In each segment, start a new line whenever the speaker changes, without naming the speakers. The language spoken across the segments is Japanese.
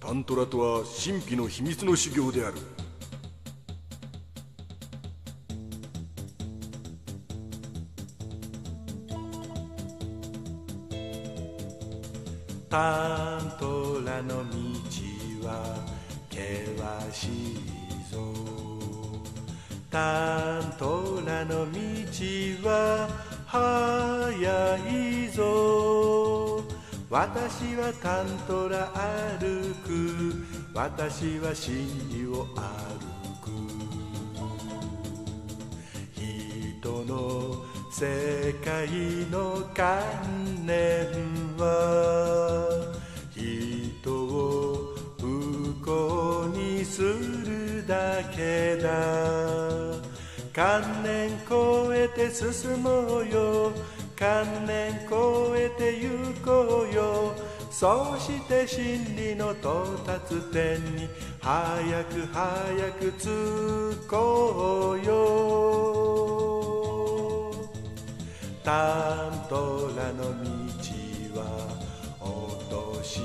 タントラとは神秘の秘密の修行である。
タントラの道は険しいぞ。タントラの道は速いぞ私はタントラ歩く。私は真理を歩く。人の世界の観念は人を不幸にするだけだ。観念超えて進もうよ。観念超えて行こうよ。そうして真理の到達点に早く早く着こうよ。タントラの道は落とし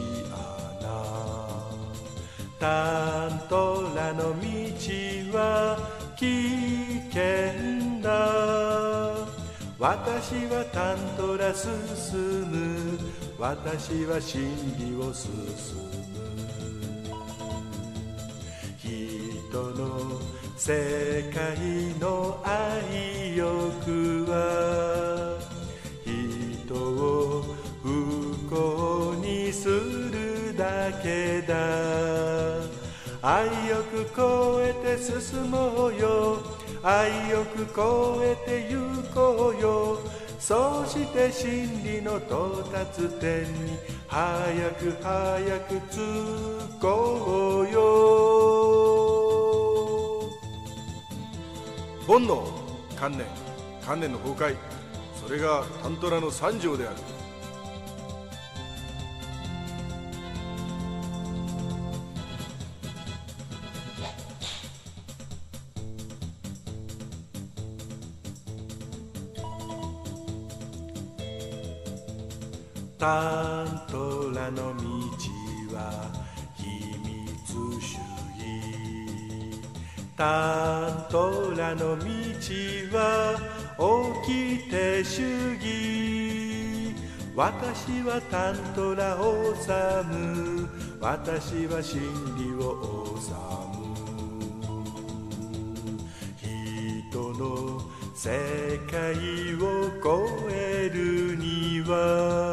穴タントラの道は危険。私はタントラ進む。私は真理を進む。人の世界の愛欲は人を不幸にするだけだ。愛欲超えて進もうよ。愛欲超えて行こうよ。そうして真理の到達点に早く早く着こうよ。
煩悩観念観念の崩壊。それがタントラの三条である。
タントラの道は秘密主義。タントラの道は起きて主義。私はタントラを治む。私は真理を治む。人の世界を超えるには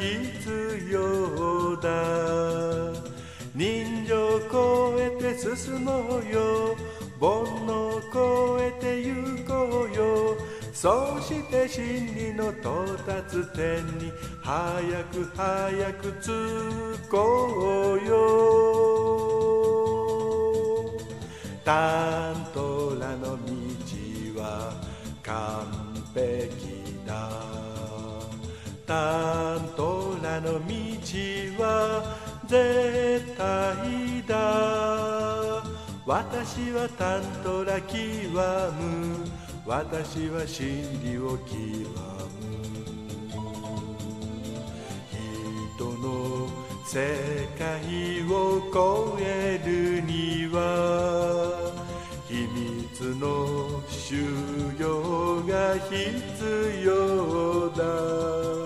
必要だ。人情超えて進もうよ。煩悩超えて行こうよ。そうして真理の到達点に早く早く着こうよ。タントラの道は完璧だ。タントラの道は絶対だ私はタントラ極む。私は真理を極む。人の世界を超えるには秘密の修行が必要だ。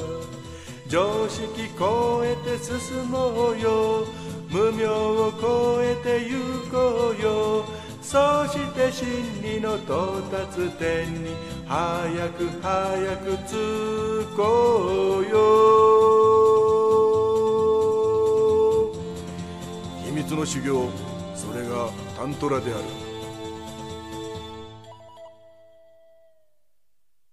常識超えて進もうよ。無明を超えて行こうよ。そして真理の到達点に早く早く着こうよ。
秘密の修行それがタントラである。